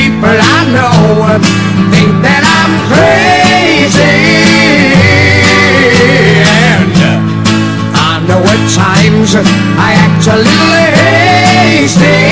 people I know think that I'm crazy. And I know at times I act a little hasty.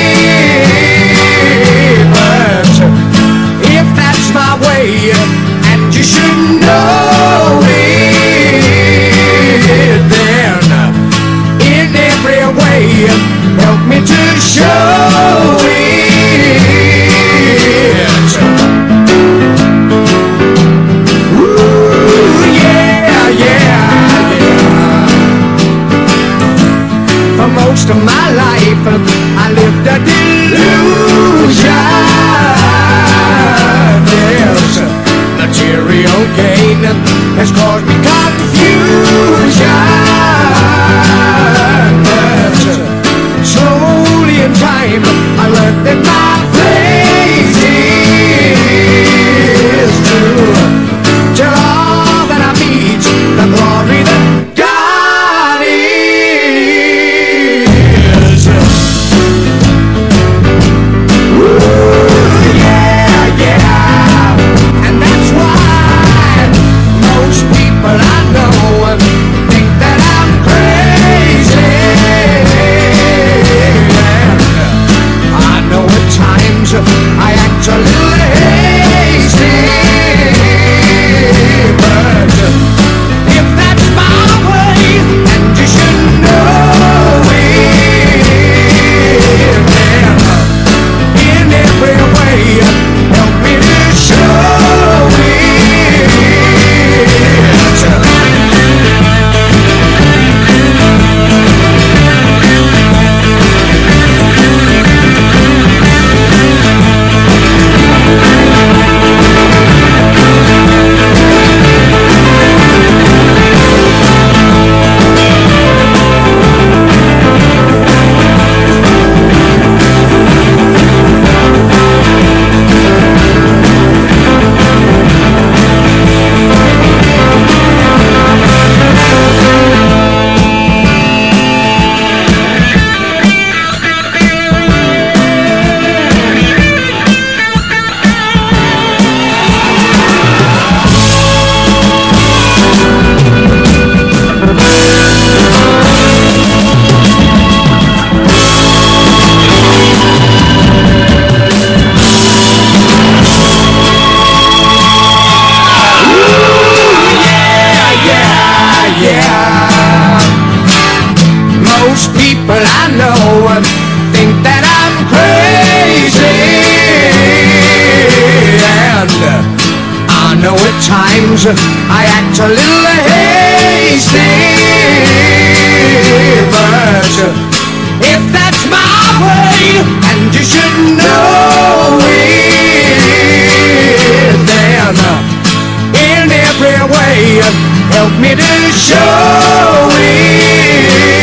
times I act a little hasty But if that's my way And you should know it Then in every way Help me to show it.